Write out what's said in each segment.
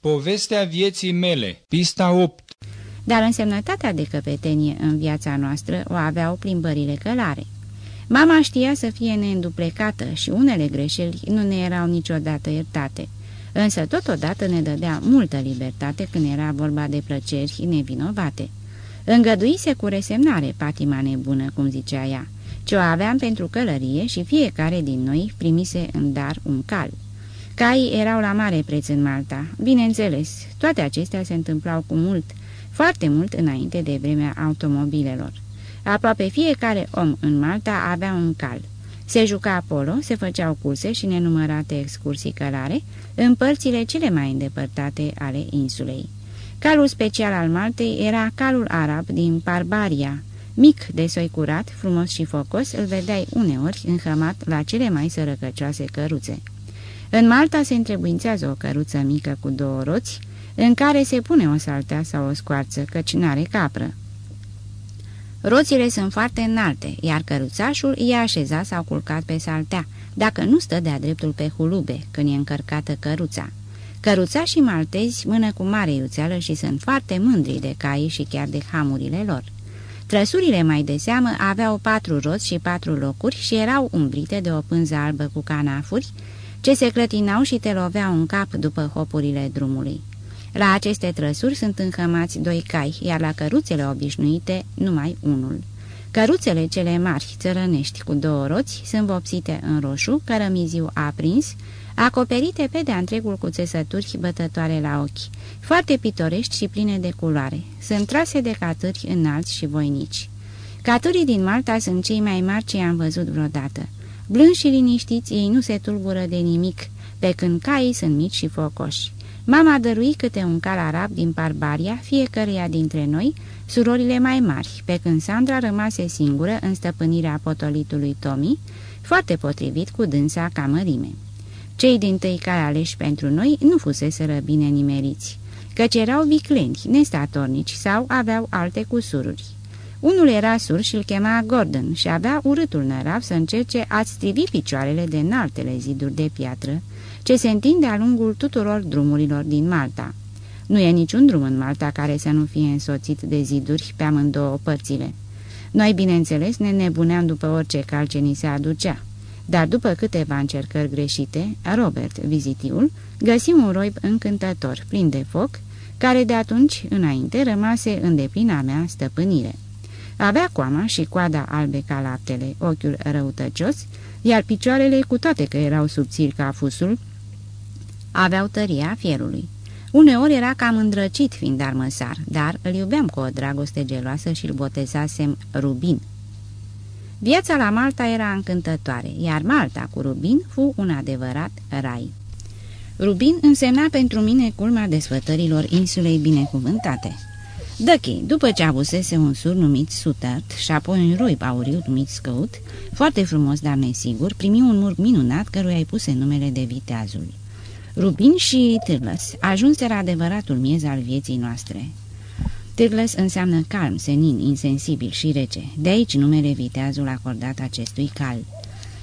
Povestea vieții mele, pista 8 Dar însemnătatea de căpetenie în viața noastră o aveau plimbările călare. Mama știa să fie neînduplecată și unele greșeli nu ne erau niciodată iertate, însă totodată ne dădea multă libertate când era vorba de plăceri nevinovate. Îngăduise cu resemnare patima nebună, cum zicea ea, ce o aveam pentru călărie și fiecare din noi primise în dar un cal. Caii erau la mare preț în Malta. Bineînțeles, toate acestea se întâmplau cu mult, foarte mult înainte de vremea automobilelor. Aproape fiecare om în Malta avea un cal. Se juca polo, se făceau curse și nenumărate excursii călare în părțile cele mai îndepărtate ale insulei. Calul special al Maltei era calul arab din Parbaria. Mic de soi curat, frumos și focos, îl vedeai uneori înhămat la cele mai sărăcăcioase căruțe. În Malta se întrebuințează o căruță mică cu două roți, în care se pune o saltea sau o scoarță, căci n-are capră. Roțile sunt foarte înalte, iar căruțașul e așezat sau culcat pe saltea, dacă nu stă de-a dreptul pe hulube, când e încărcată căruța. Căruțașii maltezi mână cu mare iuțeală și sunt foarte mândri de cai și chiar de hamurile lor. Trăsurile mai de seamă aveau patru roți și patru locuri și erau umbrite de o pânză albă cu canafuri, ce se clătinau și te loveau în cap după hopurile drumului. La aceste trăsuri sunt înhămați doi cai, iar la căruțele obișnuite numai unul. Căruțele cele mari, țărănești, cu două roți, sunt vopsite în roșu, cărămiziu aprins, acoperite pe de-a întregul cu țesături bătătoare la ochi, foarte pitorești și pline de culoare. Sunt trase de caturi înalți și voinici. Caturii din Malta sunt cei mai mari ce am văzut vreodată. Blânzi și liniștiți, ei nu se tulbură de nimic, pe când caii sunt mici și focoși. Mama dărui câte un cal arab din Barbaria, fiecăreia dintre noi, surorile mai mari, pe când Sandra rămase singură în stăpânirea potolitului Tommy, foarte potrivit cu dânsa ca mărime. Cei din tăi care aleși pentru noi nu fuseseră bine nimeriți, căci erau vicleni, nestatornici sau aveau alte cusururi. Unul era sur și îl chema Gordon și avea urâtul nărav să încerce a strivi picioarele de înaltele ziduri de piatră, ce se întinde a lungul tuturor drumurilor din Malta. Nu e niciun drum în Malta care să nu fie însoțit de ziduri pe amândouă părțile. Noi, bineînțeles, ne nebuneam după orice cal ce ni se aducea. Dar după câteva încercări greșite, Robert, vizitiul, găsi un roib încântător, plin de foc, care de atunci înainte rămase în deplina mea stăpânire. Avea coama și coada albe ca laptele, ochiul răutăcios, iar picioarele, cu toate că erau subțiri ca fusul, aveau tăria fierului. Uneori era cam îndrăcit fiind armăsar, dar îl iubeam cu o dragoste geloasă și îl botezasem Rubin. Viața la Malta era încântătoare, iar Malta cu Rubin fu un adevărat rai. Rubin însemna pentru mine culma desfătărilor insulei binecuvântate. Dăchi, după ce avusese un sur numit Sutert și apoi un roib auriu numit Scăut, foarte frumos, dar nesigur, primi un murg minunat căruia ai puse numele de viteazul. Rubin și Târlăs ajunseră adevăratul miez al vieții noastre. Târlăs înseamnă calm, senin, insensibil și rece, de aici numele viteazul acordat acestui cal.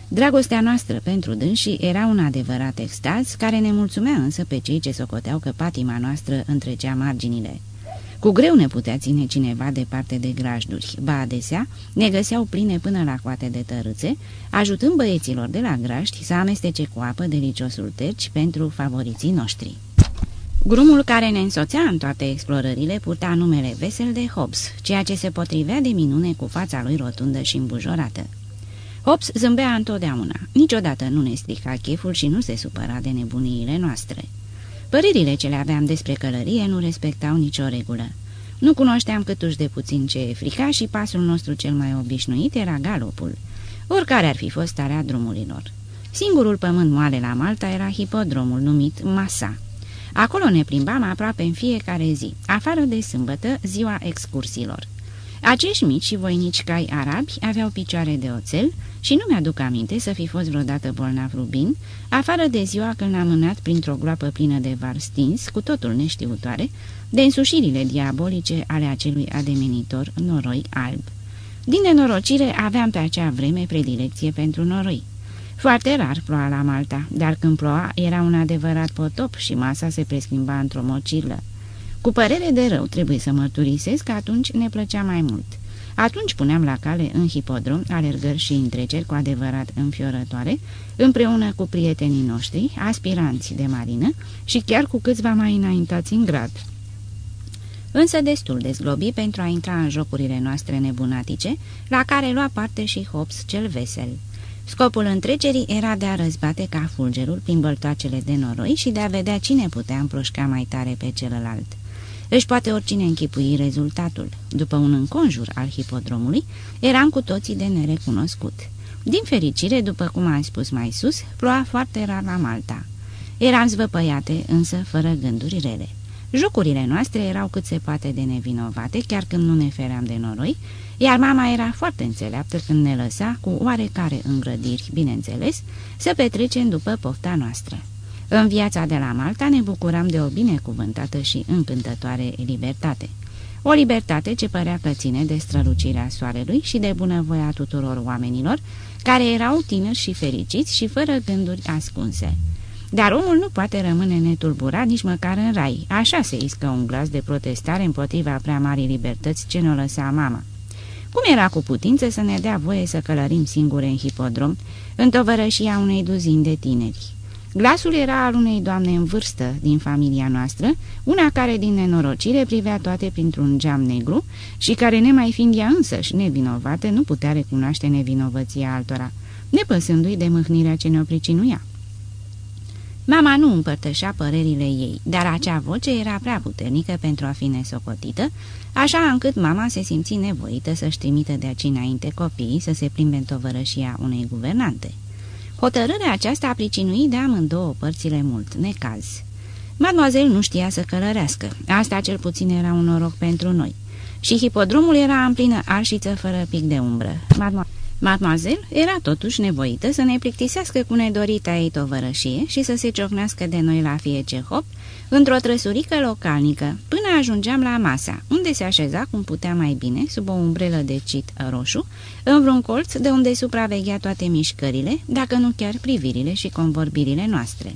Dragostea noastră pentru dânsii era un adevărat extaz, care ne mulțumea însă pe cei ce socoteau că patima noastră întrecea marginile. Cu greu ne putea ține cineva departe de grajduri, ba adesea ne găseau pline până la coate de tărâțe, ajutând băieților de la graști să amestece cu apă deliciosul terci pentru favoriții noștri. Grumul care ne însoțea în toate explorările purta numele vesel de Hobbs, ceea ce se potrivea de minune cu fața lui rotundă și îmbujorată. Hobbs zâmbea întotdeauna, niciodată nu ne strica cheful și nu se supăra de nebuniile noastre. Părerile ce le aveam despre călărie nu respectau nicio regulă. Nu cunoșteam câtuși de puțin ce e frica și pasul nostru cel mai obișnuit era galopul, oricare ar fi fost starea drumurilor. Singurul pământ moale la Malta era hipodromul numit Masa. Acolo ne plimbam aproape în fiecare zi, afară de sâmbătă, ziua excursiilor. Acești mici și voinici cai arabi aveau picioare de oțel și nu mi-aduc aminte să fi fost vreodată bolnav rubin, afară de ziua când l-am mânat printr-o groapă plină de var stins, cu totul neștiutoare, de însușirile diabolice ale acelui ademenitor noroi alb. Din nenorocire aveam pe acea vreme predilecție pentru noroi. Foarte rar ploua la Malta, dar când ploua era un adevărat potop și masa se preschimba într-o mocilă. Cu părere de rău trebuie să mărturisesc că atunci ne plăcea mai mult. Atunci puneam la cale în hipodrom alergări și întreceri cu adevărat înfiorătoare, împreună cu prietenii noștri, aspiranți de marină și chiar cu câțiva mai înaintați în grad. Însă destul de zglobi pentru a intra în jocurile noastre nebunatice, la care lua parte și Hobbes cel vesel. Scopul întrecerii era de a răzbate ca fulgerul prin băltoacele de noroi și de a vedea cine putea împroșca mai tare pe celălalt. Își poate oricine închipui rezultatul. După un înconjur al hipodromului, eram cu toții de nerecunoscut. Din fericire, după cum am spus mai sus, ploua foarte rar la Malta. Eram zvăpăiate, însă fără gânduri rele. Jocurile noastre erau cât se poate de nevinovate, chiar când nu ne feream de noroi, iar mama era foarte înțeleaptă când ne lăsa, cu oarecare îngrădiri, bineînțeles, să petrecem după pofta noastră. În viața de la Malta ne bucuram de o binecuvântată și încântătoare libertate. O libertate ce părea că ține de strălucirea soarelui și de bunăvoia tuturor oamenilor, care erau tineri și fericiți și fără gânduri ascunse. Dar omul nu poate rămâne netulburat nici măcar în rai, așa se iscă un glas de protestare împotriva prea marii libertăți ce ne lăsa mama. Cum era cu putință să ne dea voie să călărim singure în hipodrom, în tovărășia unei duzini de tineri? Glasul era al unei doamne în vârstă din familia noastră, una care din nenorocire privea toate printr-un geam negru și care, nemai fiind ea însăși nevinovată, nu putea recunoaște nevinovăția altora, nepăsându-i de mâhnirea ce ne-o pricinuia. Mama nu împărtășea părerile ei, dar acea voce era prea puternică pentru a fi nesocotită, așa încât mama se simți nevoită să-și trimită de aici înainte copiii să se plimbe în tovărășia unei guvernante. Hotărârea aceasta a pricinuit de amândouă părțile mult, necaz. Mademoiselle nu știa să călărească, asta cel puțin era un noroc pentru noi. Și hipodromul era în plină arșiță fără pic de umbră. Mademoiselle Mademoiselle era totuși nevoită să ne plictisească cu nedorita ei tovărășie și să se ciocnească de noi la fie hop, într-o trăsurică localnică, până ajungeam la masa, unde se așeza cum putea mai bine, sub o umbrelă de cit roșu, în vreun colț de unde supraveghea toate mișcările, dacă nu chiar privirile și convorbirile noastre.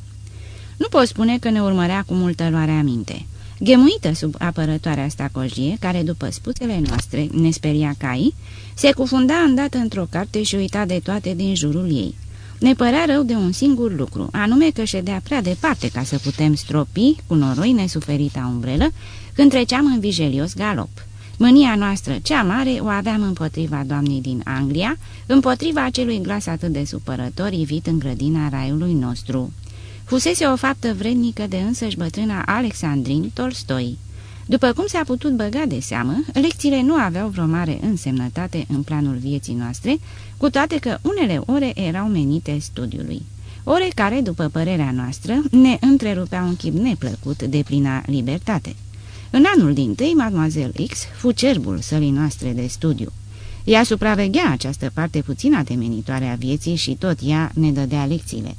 Nu pot spune că ne urmărea cu multă luare aminte. Gemuită sub apărătoarea stacojie, care, după spusele noastre, ne speria cai, se cufunda îndată într-o carte și uita de toate din jurul ei. Ne părea rău de un singur lucru, anume că ședea prea departe ca să putem stropi cu noroi nesuferita umbrelă când treceam în vigelios galop. Mânia noastră cea mare o aveam împotriva doamnei din Anglia, împotriva acelui glas atât de supărător ivit în grădina raiului nostru. Fusese o faptă vrednică de însăși bătrâna Alexandrin Tolstoi. După cum s-a putut băga de seamă, lecțiile nu aveau vreo mare însemnătate în planul vieții noastre, cu toate că unele ore erau menite studiului. Ore care, după părerea noastră, ne întrerupeau un chip neplăcut de plina libertate. În anul din tâi, Mademoiselle X fu cerbul sălii noastre de studiu. Ea supraveghea această parte puțin atemenitoare a vieții și tot ea ne dădea lecțiile.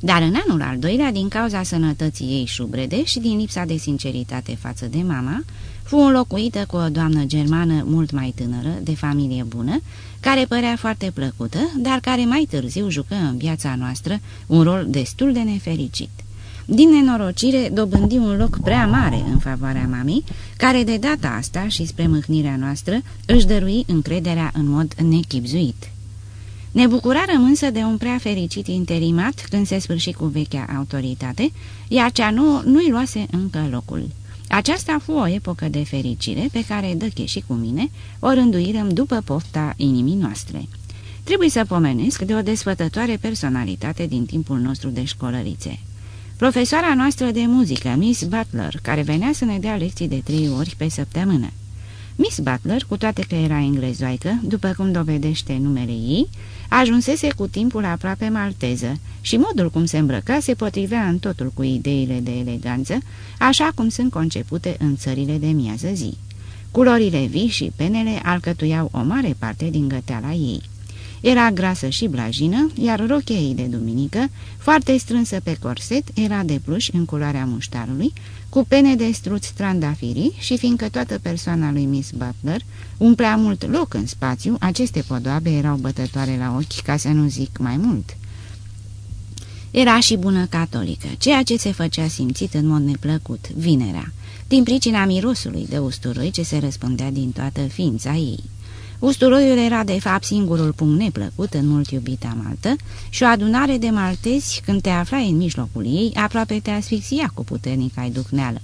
Dar în anul al doilea, din cauza sănătății ei șubrede și din lipsa de sinceritate față de mama, fu înlocuită cu o doamnă germană mult mai tânără, de familie bună, care părea foarte plăcută, dar care mai târziu jucă în viața noastră un rol destul de nefericit. Din nenorocire dobândi un loc prea mare în favoarea mamei, care de data asta și spre mâhnirea noastră își dărui încrederea în mod nechipzuit. Ne bucurarăm însă de un prea fericit interimat când se sfârși cu vechea autoritate, iar cea nouă nu-i luase încă locul. Aceasta fu o epocă de fericire pe care Dăcheș și cu mine o rânduirăm după pofta inimii noastre. Trebuie să pomenesc de o desfătătoare personalitate din timpul nostru de școlărițe. Profesoara noastră de muzică, Miss Butler, care venea să ne dea lecții de trei ori pe săptămână. Miss Butler, cu toate că era englezoaică, după cum dovedește numele ei, ajunsese cu timpul aproape malteză și modul cum se îmbrăca se potrivea în totul cu ideile de eleganță, așa cum sunt concepute în țările de miază zi. Culorile vii și penele alcătuiau o mare parte din găteala ei. Era grasă și blajină, iar rochia ei de duminică, foarte strânsă pe corset, era de pluș în culoarea muștarului, cu pene de struț trandafirii și fiindcă toată persoana lui Miss Butler umplea mult loc în spațiu, aceste podoabe erau bătătoare la ochi, ca să nu zic mai mult. Era și bună catolică, ceea ce se făcea simțit în mod neplăcut, vinerea, din pricina mirosului de usturoi ce se răspândea din toată ființa ei. Usturoiul era de fapt singurul punct neplăcut în mult iubita Maltă și o adunare de maltezi, când te aflai în mijlocul ei, aproape te asfixia cu puternica ducneală.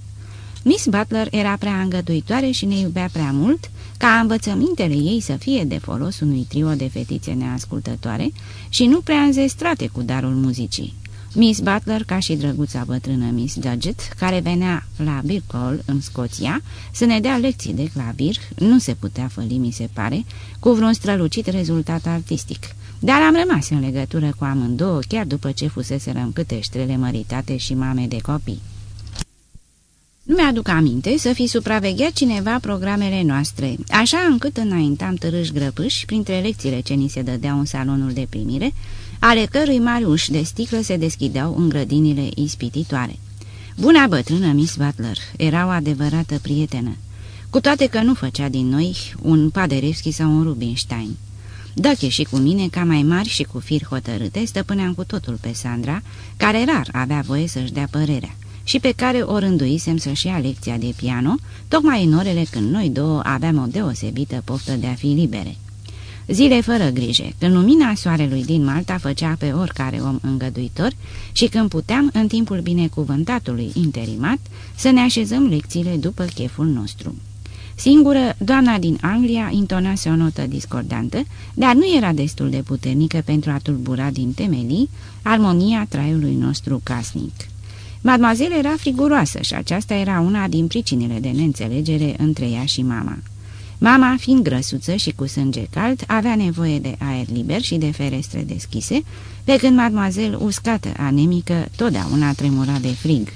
Miss Butler era prea îngăduitoare și ne iubea prea mult ca învățămintele ei să fie de folos unui trio de fetițe neascultătoare și nu prea înzestrate cu darul muzicii. Miss Butler, ca și drăguța bătrână Miss Dudget, care venea la Birkall, în Scoția, să ne dea lecții de clavir, nu se putea făli, mi se pare, cu vreun strălucit rezultat artistic. Dar am rămas în legătură cu amândouă, chiar după ce fuseserăm câte ștrele măritate și mame de copii. Nu mi-aduc aminte să fi supravegheat cineva programele noastre, așa încât înaintam târâși grăpâși printre lecțiile ce ni se dădeau în salonul de primire, ale cărui mari uși de sticlă se deschideau în grădinile ispititoare. Buna bătrână Miss Butler era o adevărată prietenă, cu toate că nu făcea din noi un Paderewski sau un Rubinstein. Dache și cu mine, ca mai mari și cu fir hotărâte, stăpâneam cu totul pe Sandra, care rar avea voie să-și dea părerea și pe care o rânduisem să-și ia lecția de piano, tocmai în orele când noi două aveam o deosebită poftă de a fi libere. Zile fără grijă, când lumina soarelui din Malta făcea pe oricare om îngăduitor și când puteam, în timpul binecuvântatului interimat, să ne așezăm lecțiile după cheful nostru. Singură, doamna din Anglia intonase o notă discordantă, dar nu era destul de puternică pentru a tulbura din temelii armonia traiului nostru casnic. Mademoiselle era friguroasă și aceasta era una din pricinile de neînțelegere între ea și mama. Mama, fiind grăsuță și cu sânge cald, avea nevoie de aer liber și de ferestre deschise, pe când mademoiselle, uscată, anemică, totdeauna tremura de frig.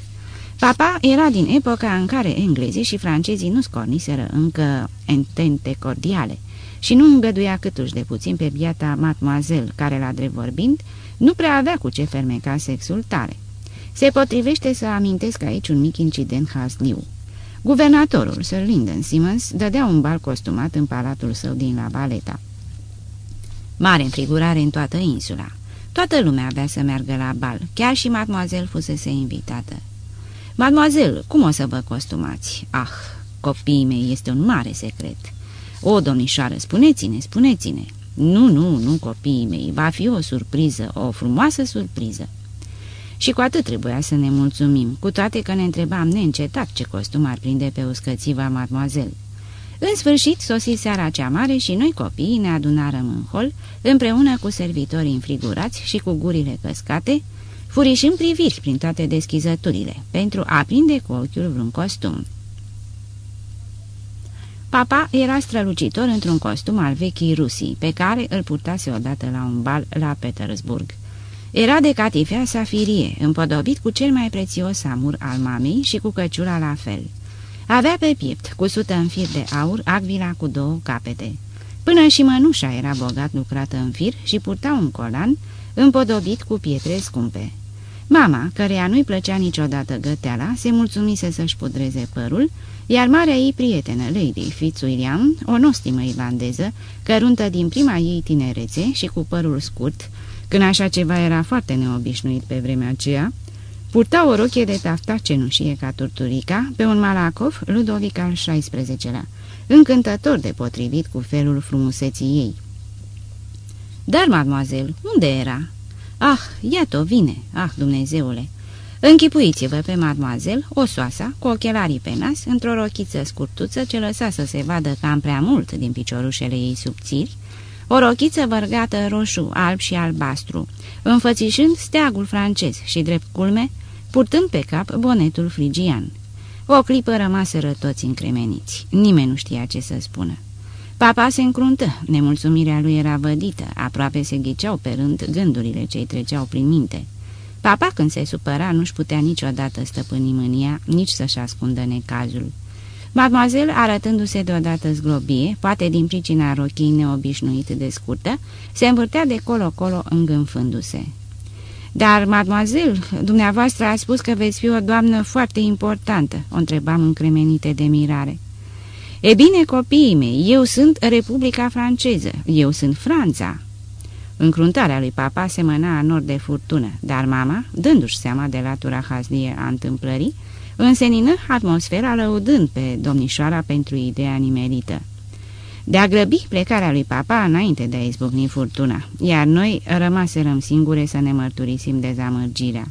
Papa era din epoca în care englezii și francezii nu scorniseră încă entente cordiale și nu îngăduia câtuși de puțin pe biata mademoiselle, care, la drept vorbind, nu prea avea cu ce fermeca sexul tare. Se potrivește să amintesc aici un mic incident hasliu. Guvernatorul, Sir Lyndon Simmons, dădea un bal costumat în palatul său din La Valeta. Mare înfrigurare în toată insula. Toată lumea avea să meargă la bal, chiar și mademoiselle fusese invitată. Mademoiselle, cum o să vă costumați? Ah, copiii mei, este un mare secret. O, domnișoară, spuneți-ne, spuneți-ne. Nu, nu, nu, copiii mei, va fi o surpriză, o frumoasă surpriză. Și cu atât trebuia să ne mulțumim, cu toate că ne întrebam neîncetat ce costum ar prinde pe uscățiva mademoiselle. În sfârșit, sosi seara cea mare și noi copiii ne adunarăm în hol, împreună cu servitorii înfrigurați și cu gurile căscate, furișând priviri prin toate deschizăturile, pentru a prinde cu ochiul vreun costum. Papa era strălucitor într-un costum al vechii Rusii, pe care îl purtase odată la un bal la Petersburg. Era de catifea safirie, împodobit cu cel mai prețios amur al mamei și cu căciula la fel. Avea pe piept, cusută în fir de aur, agvila cu două capete. Până și mănușa era bogat lucrată în fir și purta un colan împodobit cu pietre scumpe. Mama, căreia nu-i plăcea niciodată găteala, se mulțumise să-și pudreze părul, iar marea ei prietenă, Lady Fitzwilliam, o nostimă irlandeză, căruntă din prima ei tinerețe și cu părul scurt, când așa ceva era foarte neobișnuit pe vremea aceea, purta o rochie de tafta cenușie ca turturica pe un malacov Ludovic al XVI-lea, încântător de potrivit cu felul frumuseții ei. Dar, mademoiselle, unde era?" Ah, iată, vine! Ah, Dumnezeule!" Închipuiți-vă pe mademoiselle, o soasa, cu ochelarii pe nas, într-o rochiță scurtuță ce lăsa să se vadă cam prea mult din piciorușele ei subțiri, o rochiță vărgată roșu, alb și albastru, înfățișând steagul francez și drept culme, purtând pe cap bonetul frigian. O clipă rămaseră toți încremeniți. Nimeni nu știa ce să spună. Papa se încruntă, nemulțumirea lui era vădită, aproape se ghiceau pe rând gândurile ce-i treceau prin minte. Papa, când se supăra, nu-și putea niciodată stăpâni mânia, nici să-și ascundă necazul. Mademoiselle, arătându-se deodată zglobie, poate din pricina rochii neobișnuit de scurtă, se învârtea de colo-colo îngânfându-se. Dar, mademoiselle, dumneavoastră a spus că veți fi o doamnă foarte importantă," o întrebam încremenite de mirare. E bine, copiii mei, eu sunt Republica franceză, eu sunt Franța." Încruntarea lui papa semăna în nor de furtună, dar mama, dându-și seama de latura hazlie a întâmplării, însenină atmosfera lăudând pe domnișoara pentru ideea nimerită. De a grăbi plecarea lui papa înainte de a izbucni furtuna, iar noi rămaserăm singure să ne mărturisim dezamărgirea.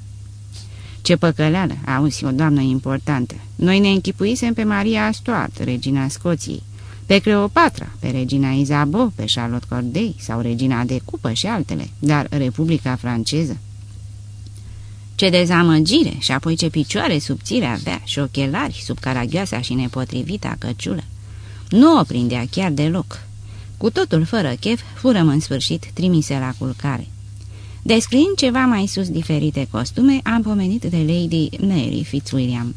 Ce păcăleală, auzi, o doamnă importantă. Noi ne închipuisem pe Maria Stuart, regina Scoției, pe Cleopatra, pe regina Isabeau, pe Charlotte Corday sau regina de cupă și altele, dar Republica franceză. Ce dezamăgire și apoi ce picioare subțire avea și ochelari sub caragioasa și nepotrivita căciulă. Nu o prindea chiar deloc. Cu totul fără chef, furăm în sfârșit trimise la culcare. Descriind ceva mai sus diferite costume, am pomenit de Lady Mary Fitzwilliam.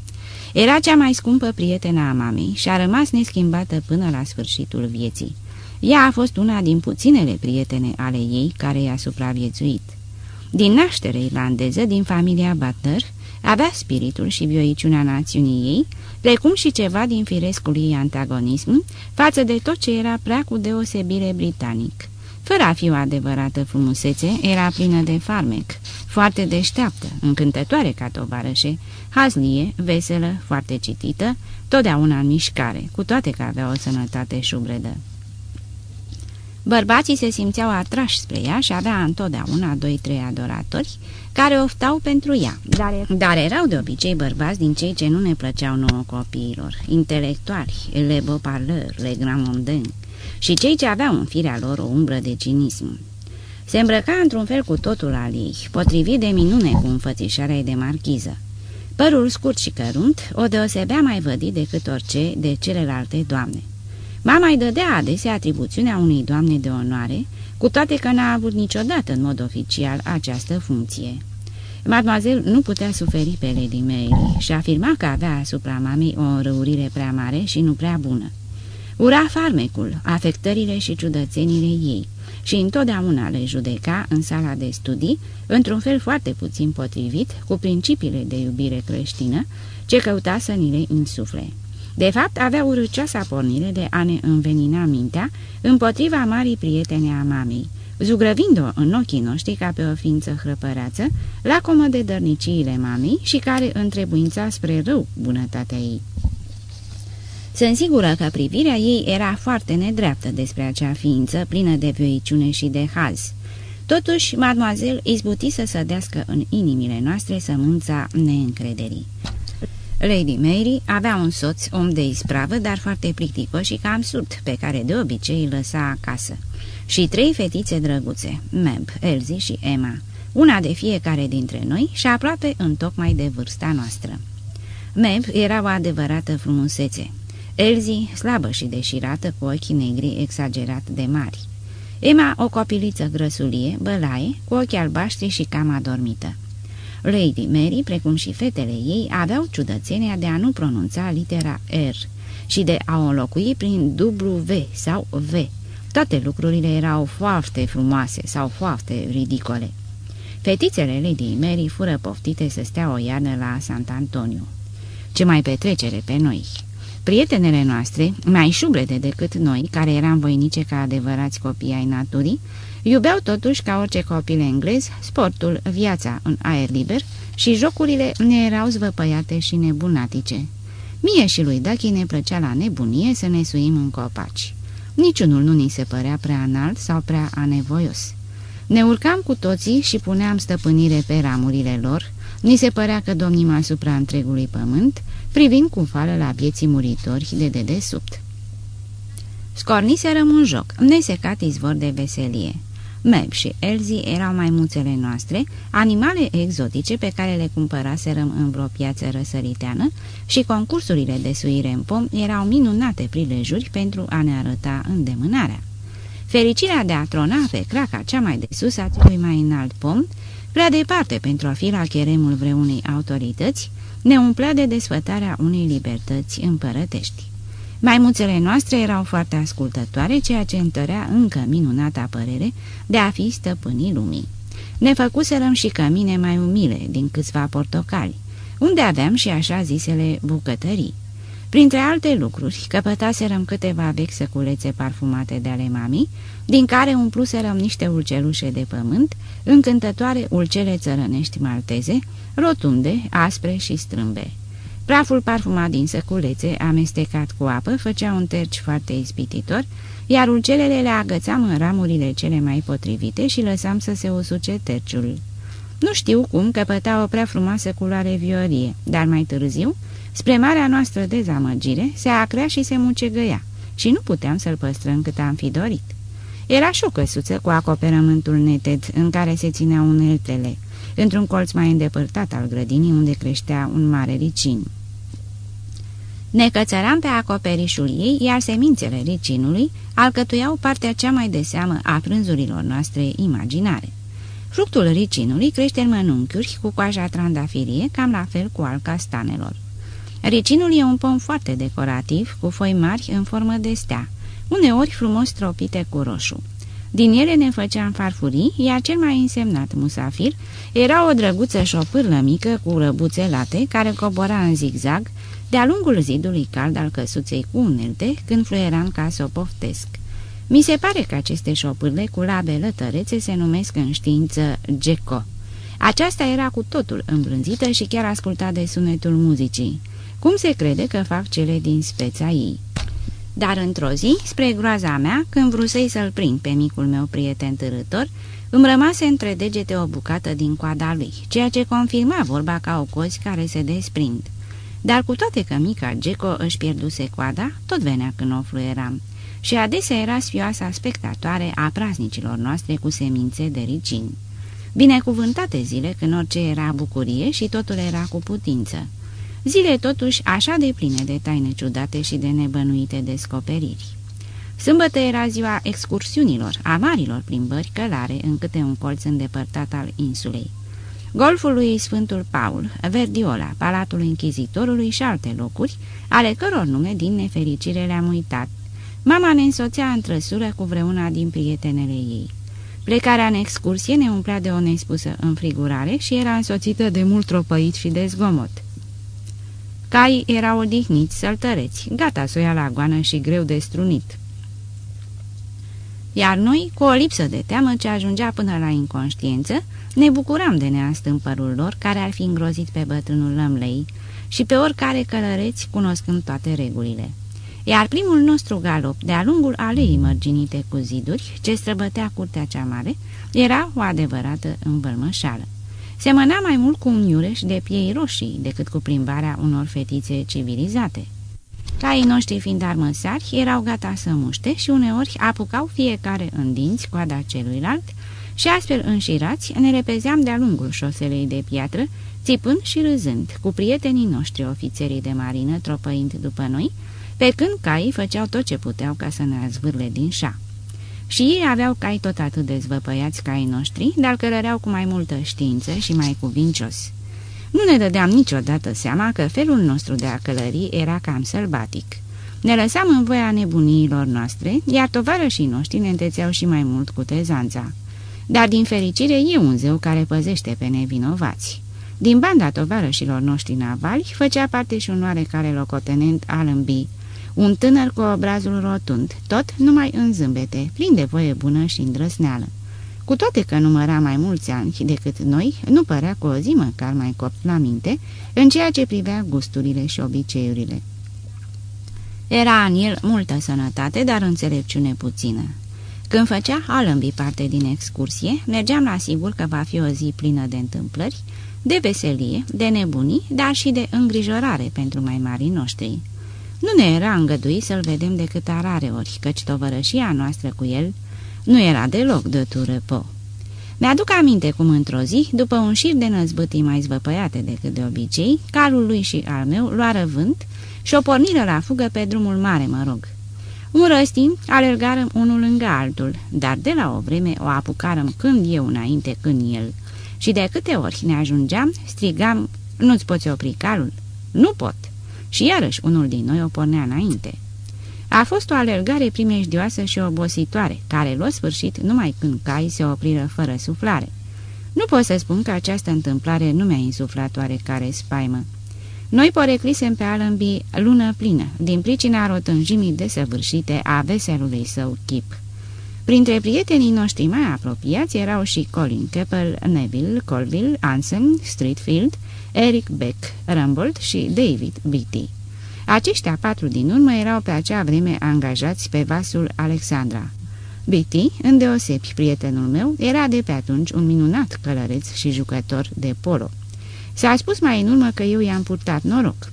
Era cea mai scumpă prietenă a mamei și a rămas neschimbată până la sfârșitul vieții. Ea a fost una din puținele prietene ale ei care i-a supraviețuit. Din naștere irlandeză, din familia Butler, avea spiritul și bioiciunea națiunii ei, precum și ceva din firescul ei antagonism față de tot ce era prea cu deosebire britanic. Fără a fi o adevărată frumusețe, era plină de farmec, foarte deșteaptă, încântătoare ca tovarășe, hazlie, veselă, foarte citită, totdeauna în mișcare, cu toate că avea o sănătate șubredă. Bărbații se simțeau atrași spre ea și avea întotdeauna doi-trei adoratori care oftau pentru ea, dar, dar erau de obicei bărbați din cei ce nu ne plăceau nouă copiilor, intelectuali, le beau-parleur, le grand și cei ce aveau în firea lor o umbră de cinism. Se îmbrăca într-un fel cu totul al ei, potrivit de minune cu înfățișarea de marchiză. Părul scurt și cărunt o deosebea mai vădit decât orice de celelalte doamne. Mama îi dădea adesea atribuțiunea unei doamne de onoare, cu toate că n-a avut niciodată în mod oficial această funcție. Mademoiselle nu putea suferi pe Lady Mary și afirma că avea asupra mamei o răurire prea mare și nu prea bună. Ura farmecul, afectările și ciudățenile ei și întotdeauna le judeca în sala de studii, într-un fel foarte puțin potrivit cu principiile de iubire creștină ce căuta să ni le insufle. De fapt, avea urâcioasa pornire de a ne învenina mintea împotriva marii prietene a mamei, zugrăvind-o în ochii noștri ca pe o ființă hrăpăreață, lacomă de dărniciile mamei și care întrebuința spre rău bunătatea ei. Sunt sigură că privirea ei era foarte nedreaptă despre acea ființă plină de vioiciune și de haz. Totuși, mademoiselle izbuti să sădească în inimile noastre sămânța neîncrederii. Lady Mary avea un soț, om de ispravă, dar foarte plicticos și cam surd, pe care de obicei îl lăsa acasă. Și trei fetițe drăguțe, Meb, Elsie și Emma, una de fiecare dintre noi și aproape întocmai de vârsta noastră. Meb era o adevărată frumusețe. Elsie, slabă și deșirată, cu ochii negri exagerat de mari. Emma, o copiliță grăsulie, bălaie, cu ochi albaștri și cam adormită. Lady Mary, precum și fetele ei, aveau ciudățenia de a nu pronunța litera R și de a o înlocui prin W sau V. Toate lucrurile erau foarte frumoase sau foarte ridicole. Fetițele Lady Mary fură poftite să stea o iarnă la Sant Antonio. Ce mai petrecere pe noi! Prietenele noastre, mai șubrede decât noi, care eram voinice ca adevărați copii ai naturii, Iubeau totuși, ca orice copil englez, sportul, viața în aer liber și jocurile ne erau zvăpăiate și nebunatice. Mie și lui Dachi ne plăcea la nebunie să ne suim în copaci. Niciunul nu ni se părea prea înalt sau prea anevoios. Ne urcam cu toții și puneam stăpânire pe ramurile lor, ni se părea că domnim asupra întregului pământ, privind cu fală la vieții muritori de dedesubt. Scorniserăm un joc, nesecat izvor de veselie. Meb și Elzie erau maimuțele noastre, animale exotice pe care le cumpăraserăm în vreo piață răsăriteană și concursurile de suire în pom erau minunate prilejuri pentru a ne arăta îndemânarea. Fericirea de a trona pe craca cea mai de sus a celui mai înalt pom, prea departe pentru a fi la cheremul vreunei autorități, ne umplea de desfătarea unei libertăți împărătești. Maimuțele noastre erau foarte ascultătoare, ceea ce întărea încă minunata părere de a fi stăpânii lumii. Ne făcuserăm și cămine mai umile din câțiva portocali, unde aveam și așa zisele bucătării. Printre alte lucruri, căpătaserăm câteva vechi săculețe parfumate de ale mamii, din care umpluserăm niște ulcelușe de pământ, încântătoare ulcele țărănești malteze, rotunde, aspre și strâmbe. Praful parfumat din săculețe, amestecat cu apă, făcea un terci foarte ispititor, iar ulcelele le agățam în ramurile cele mai potrivite și lăsam să se usuce terciul. Nu știu cum căpăta o prea frumoasă culoare viorie, dar mai târziu, spre marea noastră dezamăgire, se acrea și se mucegăia și nu puteam să-l păstrăm cât am fi dorit. Era și o căsuță cu acoperământul neted în care se țineau uneltele, într-un colț mai îndepărtat al grădinii unde creștea un mare ricin. Ne cățăram pe acoperișul ei, iar semințele ricinului alcătuiau partea cea mai de seamă a frânzurilor noastre imaginare. Fructul ricinului crește în mănunchiuri cu coaja trandafirie, cam la fel cu al castanelor. Ricinul e un pom foarte decorativ, cu foi mari în formă de stea, uneori frumos tropite cu roșu. Din ele ne făceam farfurii, iar cel mai însemnat musafir era o drăguță șopârlă mică cu răbuțe late, care cobora în zigzag de-a lungul zidului cald al căsuței cu unelte, când fluieram ca să o poftesc. Mi se pare că aceste șopârle cu labe lătărețe se numesc în știință geco. Aceasta era cu totul îmbrânzită și chiar asculta de sunetul muzicii. Cum se crede că fac cele din speța ei? Dar într-o zi, spre groaza mea, când vrusei să-l prind pe micul meu prieten târător, îmi rămase între degete o bucată din coada lui, ceea ce confirma vorba ca o cozi care se desprind. Dar cu toate că mica Geco își pierduse coada, tot venea când o fluieram. Și adesea era sfioasa spectatoare a praznicilor noastre cu semințe de ricin. Binecuvântate zile când orice era bucurie și totul era cu putință. Zile totuși așa de pline de taine ciudate și de nebănuite descoperiri. Sâmbătă era ziua excursiunilor, a marilor plimbări călare în câte un colț îndepărtat al insulei. Golful lui Sfântul Paul, Verdiola, Palatul Închizitorului și alte locuri, ale căror nume din nefericire le-am uitat. Mama ne însoțea în trăsură cu vreuna din prietenele ei. Plecarea în excursie ne umplea de o nespusă înfrigurare și era însoțită de mult tropăit și de zgomot. Caii erau odihniți, săltăreți, gata să o ia la goană și greu de strunit. Iar noi, cu o lipsă de teamă ce ajungea până la inconștiență, ne bucuram de neastâmpărul lor care ar fi îngrozit pe bătrânul lămlei și pe oricare călăreți cunoscând toate regulile. Iar primul nostru galop, de-a lungul aleii mărginite cu ziduri, ce străbătea curtea cea mare, era o adevărată învălmășală. Semăna mai mult cu un iureș de piei roșii decât cu plimbarea unor fetițe civilizate. Caii noștri fiind armăsari, erau gata să muște și uneori apucau fiecare în dinți coada celuilalt și astfel înșirați ne repezeam de-a lungul șoselei de piatră, țipând și râzând, cu prietenii noștri ofițerii de marină tropăind după noi, pe când caii făceau tot ce puteau ca să ne azvârle din șa. Și ei aveau cai tot atât de zvăpăiați ca ai noștri, dar călăreau cu mai multă știință și mai cuvincios. Nu ne dădeam niciodată seama că felul nostru de a călări era cam sălbatic. Ne lăsam în voia nebuniilor noastre, iar tovarășii noștri ne întețeau și mai mult cu tezanța. Dar din fericire e un zeu care păzește pe nevinovați. Din banda tovarășilor noștri navali făcea parte și un oarecare locotenent al îmbii, un tânăr cu obrazul rotund, tot numai în zâmbete, plin de voie bună și îndrăsneală. Cu toate că număra mai mulți ani decât noi, nu părea cu o zi măcar mai copt la minte în ceea ce privea gusturile și obiceiurile. Era în el multă sănătate, dar înțelepciune puțină. Când făcea alămbi parte din excursie, mergeam la sigur că va fi o zi plină de întâmplări, de veselie, de nebunii, dar și de îngrijorare pentru mai mari noștri. Nu ne era îngăduit să-l vedem decât a rare ori, căci tovărășia noastră cu el nu era deloc de turăpo. Mi-aduc aminte cum într-o zi, după un șir de năzbâtii mai zvăpăiate decât de obicei, calul lui și al meu luară vânt și o porniră la fugă pe drumul mare, mă rog. Un răstim alergarăm unul lângă altul, dar de la o vreme o apucarăm când eu înainte, când el. Și de câte ori ne ajungeam, strigam, nu-ți poți opri calul? Nu pot. Și iarăși unul din noi o pornea înainte. A fost o alergare primejdioasă și obositoare, care l-a sfârșit numai când cai se opriră fără suflare. Nu pot să spun că această întâmplare nu mi-a insuflat oarecare spaimă. Noi poreclisem pe Allenby lună plină, din pricina rotânjimii desăvârșite a veselului său chip. Printre prietenii noștri mai apropiați erau și Colin Keppel, Neville, Colville, Anson, Streetfield, Eric Beck, Rumbold și David Beatty. Aceștia patru din urmă erau pe acea vreme angajați pe vasul Alexandra. Beatty, îndeosebi prietenul meu, era de pe atunci un minunat călăreț și jucător de polo. S-a spus mai în urmă că eu i-am purtat noroc.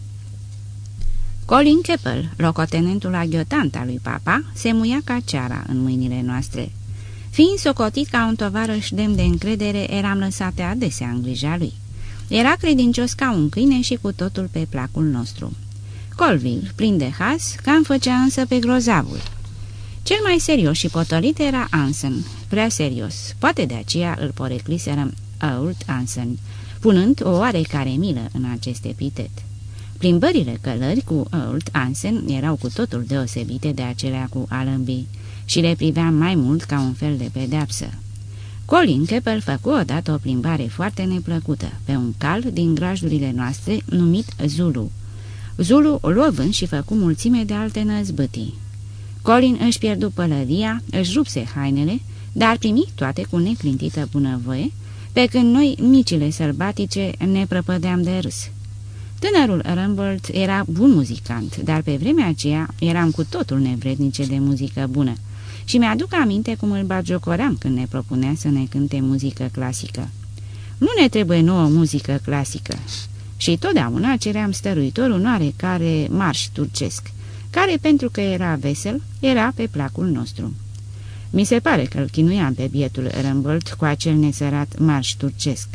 Colin Keppel, locotenentul aghiotant al lui papa, se muia ca ceara în mâinile noastre. Fiind socotit ca un tovarăș demn de încredere, eram lăsate adesea în grija lui. Era credincios ca un câine și cu totul pe placul nostru. Colville, plin de has, cam făcea însă pe grozavul. Cel mai serios și potolit era Anson, prea serios, poate de aceea îl porecliserăm Old Anson, punând o oarecare milă în acest epitet. Plimbările călări cu Old Anson erau cu totul deosebite de acelea cu Allenby și le priveam mai mult ca un fel de pedeapsă. Colin Keppel făcu odată o plimbare foarte neplăcută pe un cal din grajdurile noastre numit Zulu. Zulu luă vânt și făcu mulțime de alte năzbâtii. Colin își pierdu pălăria, își rupse hainele, dar primi toate cu neclintită bunăvoie, pe când noi, micile sălbatice, ne prăpădeam de râs. Tânărul Rumbold era bun muzicant, dar pe vremea aceea eram cu totul nevrednice de muzică bună și mi-aduc aminte cum îl bagiocoream când ne propunea să ne cânte muzică clasică. Nu ne trebuie nouă muzică clasică. Și totdeauna ceream stăruitor un oarecare marș turcesc, care, pentru că era vesel, era pe placul nostru. Mi se pare că îl chinuiam pe bietul Rumbold cu acel nesărat marș turcesc.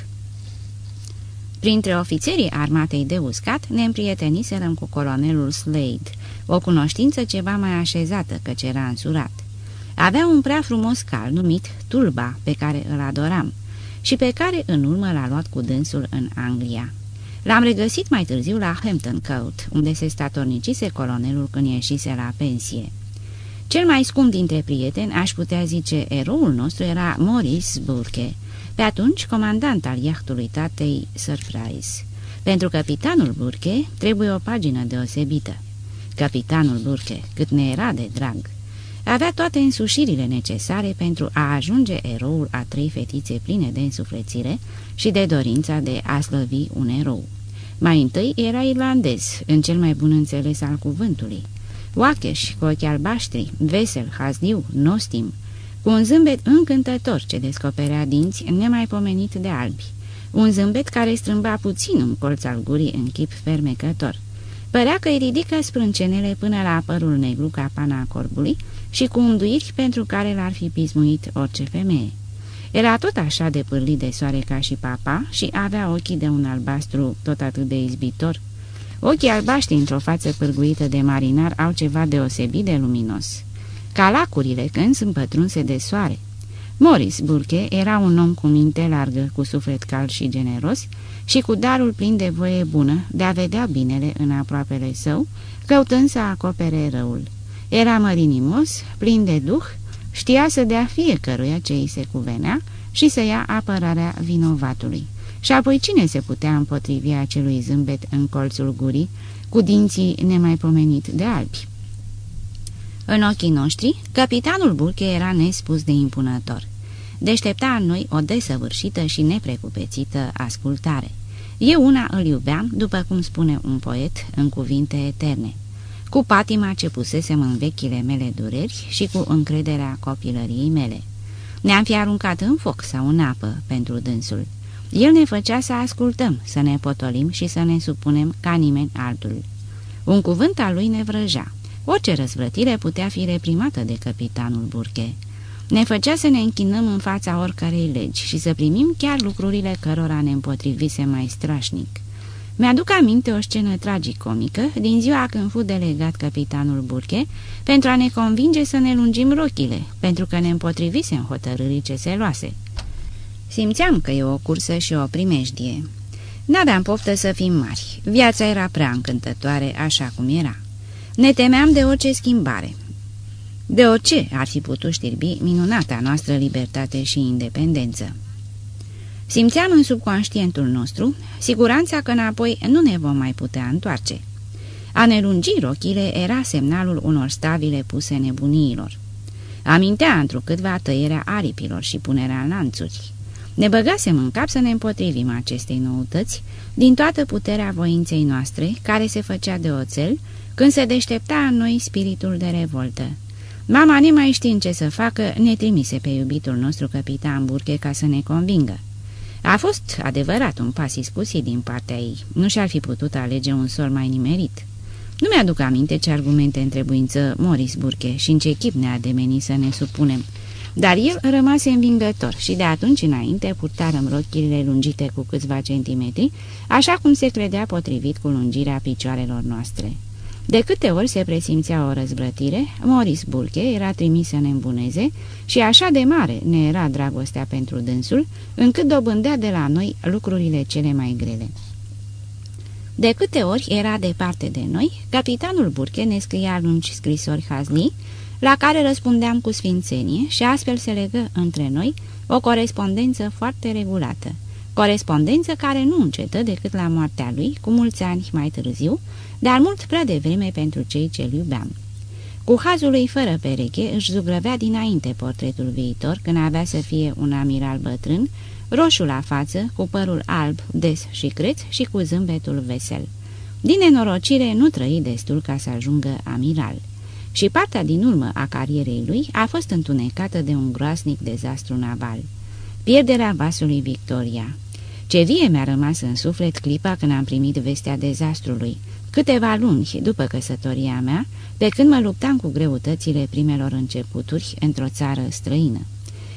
Printre ofițerii armatei de uscat ne împrieteniserăm cu colonelul Slade, o cunoștință ceva mai așezată, căci era însurat. Avea un prea frumos cal numit Tulba, pe care îl adoram și pe care în urmă l-a luat cu dânsul în Anglia. L-am regăsit mai târziu la Hampton Court, unde se statornicise colonelul când ieșise la pensie. Cel mai scump dintre prieteni, aș putea zice, eroul nostru era Maurice Burke, pe atunci comandant al iahtului tatei Surprise. Pentru capitanul Burke trebuie o pagină deosebită. Capitanul Burke, cât ne era de drag, avea toate însușirile necesare pentru a ajunge eroul a trei fetițe pline de însuflețire și de dorința de a slăvi un erou. Mai întâi era irlandez, în cel mai bun înțeles al cuvântului. Oacheș, cu ochi albaștri, vesel, hazniu, nostim, cu un zâmbet încântător ce descoperea dinți nemaipomenit de albi. Un zâmbet care strâmba puțin un colț al gurii în chip fermecător. Părea că îi ridică sprâncenele până la părul negru ca pana corbului și cu unduiri pentru care l-ar fi pismuit orice femeie. Era tot așa de pârlit de soare ca și papa și avea ochii de un albastru tot atât de izbitor. Ochii albaștri într-o față pârguită de marinar au ceva deosebit de luminos. Ca lacurile când sunt pătrunse de soare. Morris Burke era un om cu minte largă, cu suflet cald și generos și cu darul plin de voie bună de a vedea binele în aproapele său, căutând să acopere răul. Era mărinimos, plin de duh, știa să dea fiecăruia ce îi se cuvenea și să ia apărarea vinovatului. Și apoi cine se putea împotrivi acelui zâmbet în colțul gurii, cu dinții nemaipomenit de albi? În ochii noștri, capitanul Burche era nespus de impunător. Deștepta în noi o desăvârșită și neprecupețită ascultare. Eu una îl iubeam, după cum spune un poet, în cuvinte eterne cu patima ce pusesem în vechile mele dureri și cu încrederea copilăriei mele. Ne-am fi aruncat în foc sau în apă pentru dânsul. El ne făcea să ascultăm, să ne potolim și să ne supunem ca nimeni altul. Un cuvânt al lui ne vrăjea. Orice răzvrătire putea fi reprimată de capitanul Burche. Ne făcea să ne închinăm în fața oricărei legi și să primim chiar lucrurile cărora ne împotrivise mai strașnic. Mi-aduc aminte o scenă tragicomică din ziua când fu delegat capitanul Burche pentru a ne convinge să ne lungim rochile, pentru că ne împotrivise în hotărârii ce se luase. Simțeam că e o cursă și o primejdie. N-aveam poftă să fim mari. Viața era prea încântătoare așa cum era. Ne temeam de orice schimbare. De orice ar fi putut știrbi minunata noastră libertate și independență. Simțeam în subconștientul nostru siguranța că înapoi nu ne vom mai putea întoarce. A ne lungi rochile era semnalul unor stabile puse nebuniilor. Amintea întrucâtva tăierea aripilor și punerea în lanțuri. Ne băgasem în cap să ne împotrivim acestei noutăți din toată puterea voinței noastre, care se făcea de oțel, când se deștepta în noi spiritul de revoltă. Mama, nemai știind ce să facă, ne trimise pe iubitul nostru capitan Burche ca să ne convingă. A fost adevărat un pas iscusit din partea ei. Nu și-ar fi putut alege un sol mai nimerit. Nu mi-aduc aminte ce argumente întrebuință Morris Burke și în ce chip ne-a demenit să ne supunem. Dar el rămase învingător și de atunci înainte purtarăm rochile lungite cu câțiva centimetri, așa cum se credea potrivit cu lungirea picioarelor noastre. De câte ori se presimțea o răzbrătire, Morris Burke era trimis să ne îmbuneze și așa de mare ne era dragostea pentru dânsul, încât dobândea de la noi lucrurile cele mai grele. De câte ori era departe de noi, capitanul Burke ne scria lungi scrisori hazlii, la care răspundeam cu sfințenie și astfel se legă între noi o corespondență foarte regulată. Corespondență care nu încetă decât la moartea lui, cu mulți ani mai târziu, dar mult prea devreme pentru cei ce-l iubeam. Cu hazul lui fără pereche își zugrăvea dinainte portretul viitor, când avea să fie un amiral bătrân, roșu la față, cu părul alb, des și creț și cu zâmbetul vesel. Din nenorocire nu trăi destul ca să ajungă amiral. Și partea din urmă a carierei lui a fost întunecată de un groasnic dezastru naval. Pierderea vasului Victoria. Ce vie mi-a rămas în suflet clipa când am primit vestea dezastrului, câteva luni după căsătoria mea, pe când mă luptam cu greutățile primelor începuturi într-o țară străină.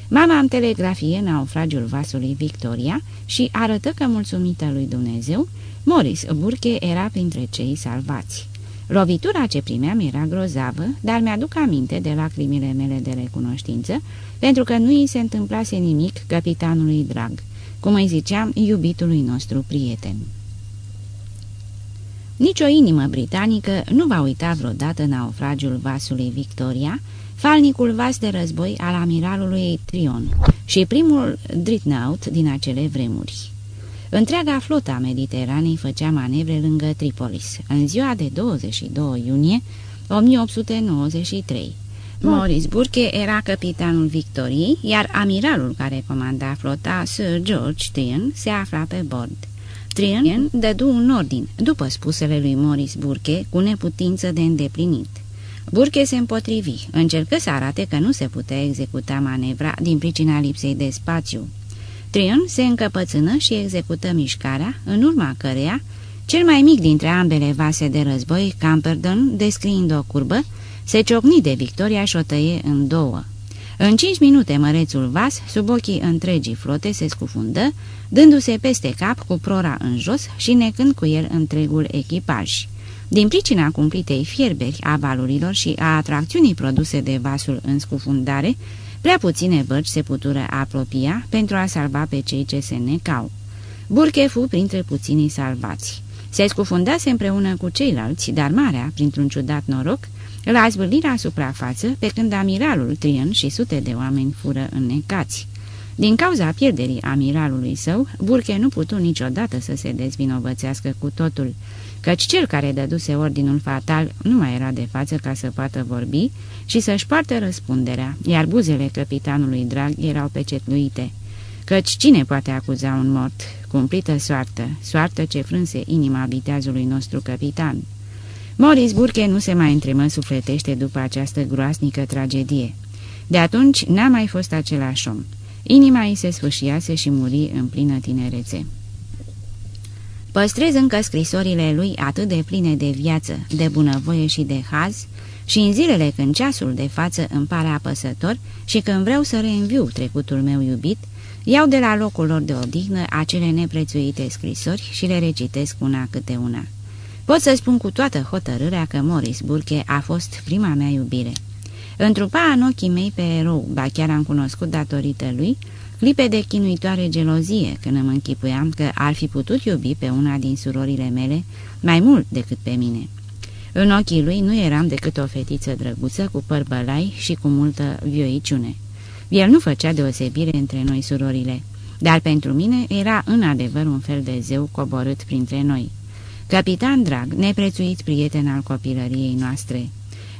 Mama am telegrafie naufragiul vasului Victoria și arătă că, mulțumită lui Dumnezeu, Morris Burke era printre cei salvați. Lovitura ce primeam era grozavă, dar mi-aduc aminte de lacrimile mele de recunoștință, pentru că nu îi se întâmplase nimic capitanului drag, cum îi ziceam iubitului nostru prieten. Nici o inimă britanică nu va uita vreodată naufragiul vasului Victoria, falnicul vas de război al amiralului Trion și primul dreadnought din acele vremuri. Întreaga flota a Mediteranei făcea manevre lângă Tripolis, în ziua de 22 iunie 1893. Morris Burke era capitanul Victoriei, iar amiralul care comanda flota, Sir George Trian, se afla pe bord. Trian dădu un ordin, după spusele lui Morris Burke, cu neputință de îndeplinit. Burke se împotrivi, încercă să arate că nu se putea executa manevra din pricina lipsei de spațiu. Trion se încăpățână și execută mișcarea, în urma căreia, cel mai mic dintre ambele vase de război, Camperdon, descriind o curbă, se ciocni de Victoria și o tăie în două. În cinci minute mărețul vas, sub ochii întregii flote, se scufundă, dându-se peste cap cu prora în jos și necând cu el întregul echipaj. Din pricina cumplitei fierberi a valurilor și a atracțiunii produse de vasul în scufundare, prea puține bărci se putură apropia pentru a salva pe cei ce se necau. Burche fu printre puținii salvați. Se scufundase împreună cu ceilalți, dar marea, printr-un ciudat noroc, îl a zvârlit la suprafață, pe când amiralul Trian și sute de oameni fură înnecați. Din cauza pierderii amiralului său, Burche nu putu niciodată să se dezvinovățească cu totul, căci cel care dăduse ordinul fatal nu mai era de față ca să poată vorbi și să-și poartă răspunderea, iar buzele capitanului drag erau pecetluite. Căci cine poate acuza un mort? Cumplită soartă, soartă ce frânse inima viteazului nostru capitan. Morris Burke nu se mai întremă sufletește după această groasnică tragedie. De atunci n-a mai fost același om. Inima îi se sfâșiase și muri în plină tinerețe. Păstrez încă scrisorile lui atât de pline de viață, de bunăvoie și de haz, și în zilele când ceasul de față îmi pare apăsător și când vreau să reînviu trecutul meu iubit, iau de la locul lor de odihnă acele neprețuite scrisori și le recitesc una câte una. Pot să spun cu toată hotărârea că Morris Burke a fost prima mea iubire. Întrupa în ochii mei pe erou, ba chiar am cunoscut datorită lui, clipe de chinuitoare gelozie când îmi închipuiam că ar fi putut iubi pe una din surorile mele mai mult decât pe mine. În ochii lui nu eram decât o fetiță drăguță, cu păr bălai și cu multă vioiciune. El nu făcea deosebire între noi surorile, dar pentru mine era în adevăr un fel de zeu coborât printre noi. Capitan drag, neprețuit prieten al copilăriei noastre,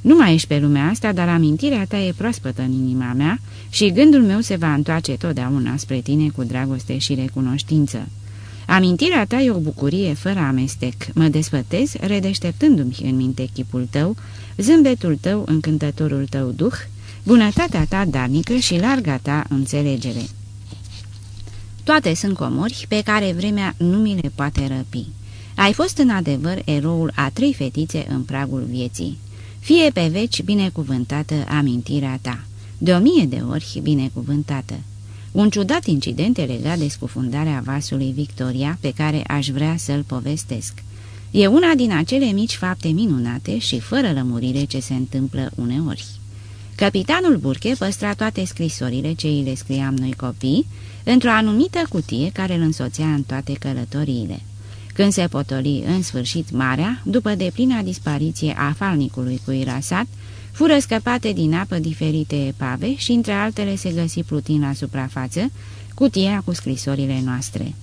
nu mai ești pe lumea asta, dar amintirea ta e proaspătă în inima mea și gândul meu se va întoarce totdeauna spre tine cu dragoste și recunoștință. Amintirea ta e o bucurie fără amestec. Mă desfătez, redeșteptându-mi în minte chipul tău, zâmbetul tău, încântătorul tău duh, bunătatea ta darnică și larga ta înțelegere. Toate sunt comori pe care vremea nu mi le poate răpi. Ai fost în adevăr eroul a trei fetițe în pragul vieții. Fie pe veci binecuvântată amintirea ta, de o mie de ori binecuvântată. Un ciudat incident e legat de scufundarea vasului Victoria pe care aș vrea să-l povestesc. E una din acele mici fapte minunate și fără lămurire ce se întâmplă uneori. Capitanul Burche păstra toate scrisorile ce îi le scriam noi copii într-o anumită cutie care îl însoțea în toate călătoriile. Când se potoli în sfârșit marea, după deplina dispariție a falnicului cu irasat, fură scăpate din apă diferite epave și între altele se găsi plutin la suprafață, cutia cu scrisorile noastre.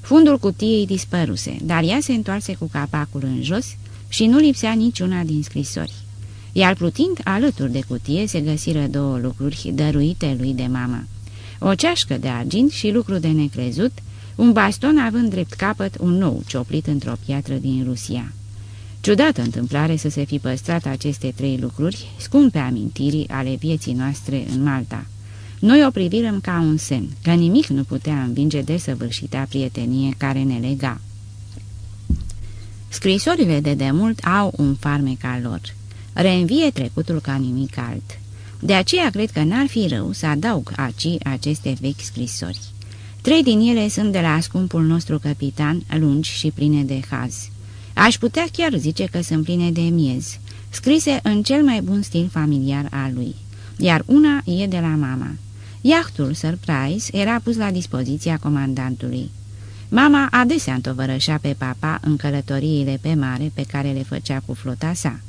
Fundul cutiei dispăruse, dar ea se întoarse cu capacul în jos și nu lipsea niciuna din scrisori. Iar plutind alături de cutie se găsiră două lucruri dăruite lui de mamă. O ceașcă de argint și lucru de necrezut, un baston având drept capăt un nou cioplit într-o piatră din Rusia. Ciudată întâmplare să se fi păstrat aceste trei lucruri, scumpe amintirii ale vieții noastre în Malta. Noi o privirăm ca un semn, că nimic nu putea învinge desăvârșita prietenie care ne lega. Scrisorile de demult au un farmec al lor. Reînvie trecutul ca nimic alt. De aceea cred că n-ar fi rău să adaug aci aceste vechi scrisori. Trei din ele sunt de la scumpul nostru capitan, lungi și pline de haz. Aș putea chiar zice că sunt pline de miez, scrise în cel mai bun stil familiar al lui, iar una e de la mama. Iahtul Surprise era pus la dispoziția comandantului. Mama adesea întovărășea pe papa în călătoriile pe mare pe care le făcea cu flota sa.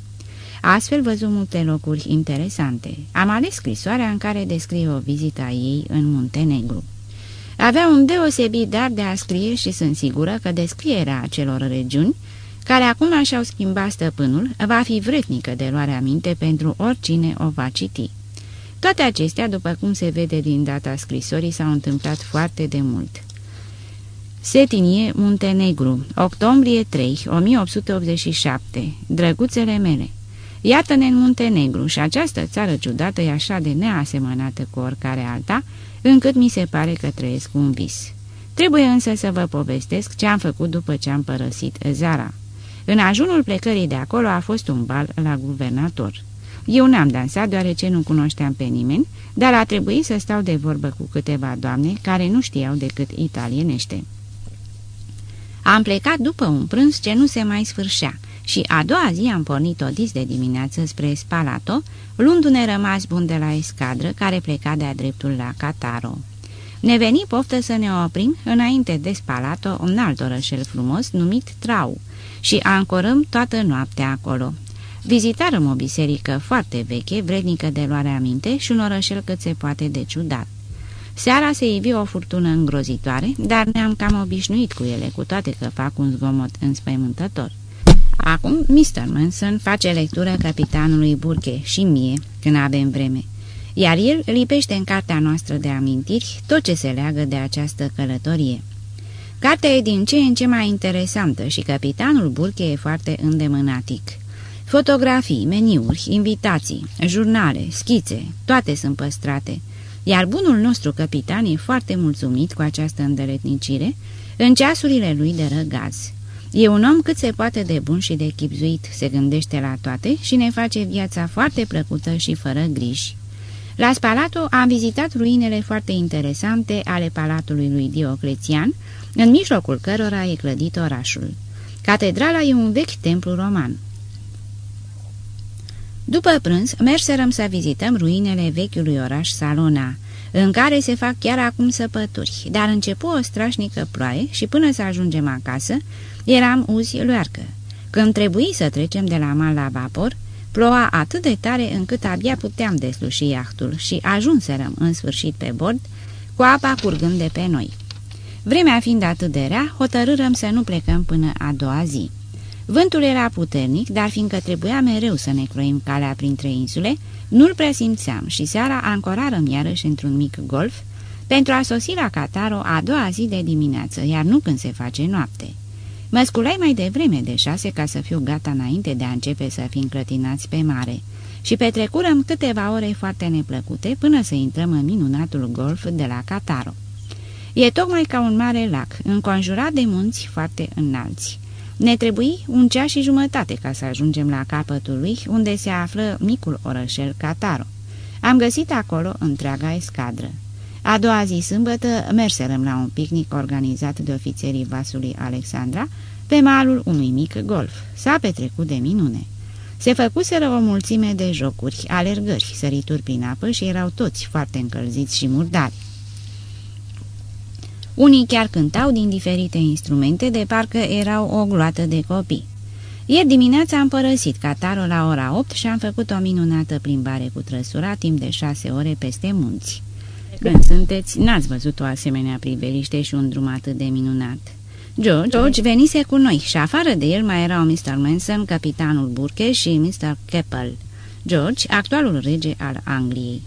Astfel văzut multe locuri interesante. Am ales scrisoarea în care descrie o vizită a ei în Muntenegru. Avea un deosebit dar de a scrie și sunt sigură că descrierea acelor regiuni, care acum așa-au schimbat stăpânul, va fi vretnică de luare aminte pentru oricine o va citi. Toate acestea, după cum se vede din data scrisorii, s-au întâmplat foarte de mult. Setinie, Muntenegru, octombrie 3, 1887, drăguțele mele. Iată-ne în Muntenegru și această țară ciudată e așa de neasemănată cu oricare alta, încât mi se pare că trăiesc un vis. Trebuie însă să vă povestesc ce am făcut după ce am părăsit Zara. În ajunul plecării de acolo a fost un bal la guvernator. Eu n-am dansat deoarece nu cunoșteam pe nimeni, dar a trebuit să stau de vorbă cu câteva doamne care nu știau decât italienește. Am plecat după un prânz ce nu se mai sfârșea și a doua zi am pornit o dis de dimineață spre Spalato, luându-ne rămas bun de la escadră care pleca de-a dreptul la Cataro. Ne veni poftă să ne oprim înainte de Spalato un alt orășel frumos numit Trau și ancorăm toată noaptea acolo. Vizitarăm o biserică foarte veche, vrednică de luare aminte și un orășel cât se poate de ciudat. Seara se ivi o furtună îngrozitoare, dar ne-am cam obișnuit cu ele, cu toate că fac un zgomot înspăimântător. Acum, Mr. Manson face lectură capitanului Burke și mie, când avem vreme, iar el lipește în cartea noastră de amintiri tot ce se leagă de această călătorie. Cartea e din ce în ce mai interesantă și capitanul Burke e foarte îndemânatic. Fotografii, meniuri, invitații, jurnale, schițe, toate sunt păstrate, iar bunul nostru capitan e foarte mulțumit cu această îndeletnicire în ceasurile lui de răgaz. E un om cât se poate de bun și de chipzuit, se gândește la toate și ne face viața foarte plăcută și fără griji. La Spalato am vizitat ruinele foarte interesante ale palatului lui Dioclețian, în mijlocul cărora e clădit orașul. Catedrala e un vechi templu roman. După prânz, merserăm să vizităm ruinele vechiului oraș Salona, în care se fac chiar acum săpături, dar începu o strașnică ploaie și până să ajungem acasă, eram uzi luarcă. Când trebuie să trecem de la mal la vapor, ploua atât de tare încât abia puteam desluși iahtul și ajunserăm în sfârșit pe bord, cu apa curgând de pe noi. Vremea fiind atât de rea, hotărârăm să nu plecăm până a doua zi. Vântul era puternic, dar fiindcă trebuia mereu să ne croim calea printre insule, nu-l presimțeam și seara ancorarăm iarăși într-un mic golf pentru a sosi la Cataro a doua zi de dimineață, iar nu când se face noapte. Mă sculai mai devreme de șase ca să fiu gata înainte de a începe să fim clătinați pe mare și petrecurăm câteva ore foarte neplăcute până să intrăm în minunatul golf de la Cataro. E tocmai ca un mare lac, înconjurat de munți foarte înalți. Ne trebuie un ceas și jumătate ca să ajungem la capătul lui, unde se află micul orășel Cataro. Am găsit acolo întreaga escadră. A doua zi sâmbătă merserăm la un picnic organizat de ofițerii vasului Alexandra pe malul unui mic golf. S-a petrecut de minune. Se făcuseră o mulțime de jocuri, alergări, sărituri prin apă și erau toți foarte încălziți și murdari. Unii chiar cântau din diferite instrumente, de parcă erau o gloată de copii. Ieri dimineața am părăsit Catarul la ora 8 și am făcut o minunată plimbare cu trăsura timp de șase ore peste munți. Când sunteți, n-ați văzut o asemenea priveliște și un drum atât de minunat. George, George venise cu noi și afară de el mai erau Mr. Manson, capitanul Burke și Mr. Keppel. George, actualul rege al Angliei.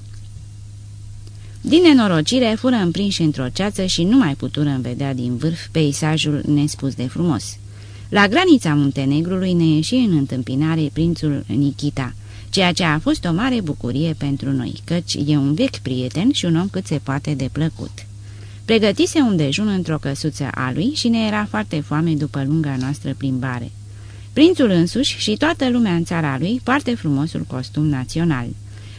Din nenorocire, fură împrinși într-o ceață și nu mai putură vedea din vârf peisajul nespus de frumos. La granița Muntenegrului ne ieși în întâmpinare prințul Nikita, ceea ce a fost o mare bucurie pentru noi, căci e un vechi prieten și un om cât se poate de plăcut. Pregătise un dejun într-o căsuță a lui și ne era foarte foame după lunga noastră plimbare. Prințul însuși și toată lumea în țara lui poartă frumosul costum național.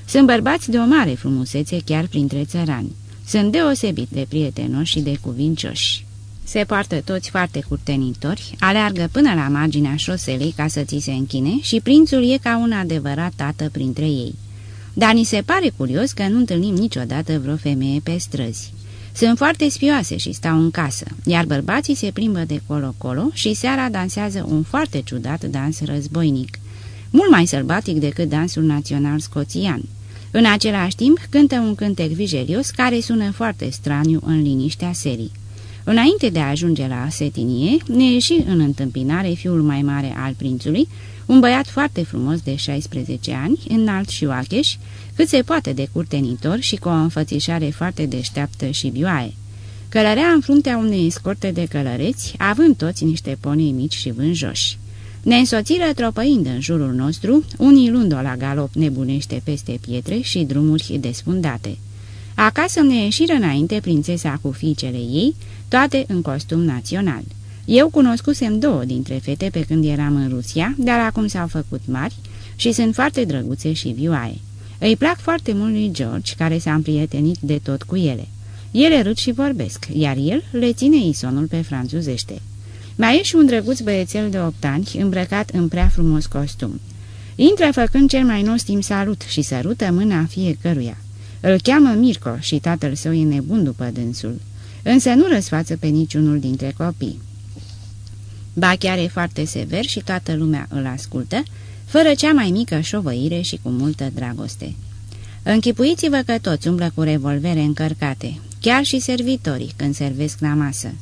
Sunt bărbați de o mare frumusețe chiar printre țărani. Sunt deosebit de prietenoși și de cuvincioși. Se poartă toți foarte curtenitori, aleargă până la marginea șoselei ca să ți se închine și prințul e ca un adevărat tată printre ei. Dar ni se pare curios că nu întâlnim niciodată vreo femeie pe străzi. Sunt foarte spioase și stau în casă, iar bărbații se plimbă de colo-colo și seara dansează un foarte ciudat dans războinic, mult mai sălbatic decât dansul național scoțian. În același timp cântă un cântec vigelios care sună foarte straniu în liniștea serii. Înainte de a ajunge la Setinie, ne ieși în întâmpinare fiul mai mare al prințului, un băiat foarte frumos de 16 ani, înalt și oacheș, cât se poate de curtenitor și cu o înfățișare foarte deșteaptă și vioaie. Călărea în fruntea unei escorte de călăreți, având toți niște ponei mici și vânjoși. Ne însoțiră tropăind în jurul nostru, unii luând-o la galop nebunește peste pietre și drumuri desfundate. Acasă ne ieșiră înainte prințesa cu fiicele ei, toate în costum național. Eu cunoscusem două dintre fete pe când eram în Rusia, dar acum s-au făcut mari și sunt foarte drăguțe și vioaie. Îi plac foarte mult lui George, care s-a împrietenit de tot cu ele. Ele râd și vorbesc, iar el le ține isonul pe franțuzește. Mai e și un drăguț băiețel de opt ani, îmbrăcat în prea frumos costum. Intră făcând cel mai nostim salut și sărută mâna fiecăruia. Îl cheamă Mirco și tatăl său e nebun după dânsul, însă nu răsfață pe niciunul dintre copii. Ba chiar e foarte sever și toată lumea îl ascultă, fără cea mai mică șovăire și cu multă dragoste. Închipuiți-vă că toți umblă cu revolvere încărcate, chiar și servitorii când servesc la masă.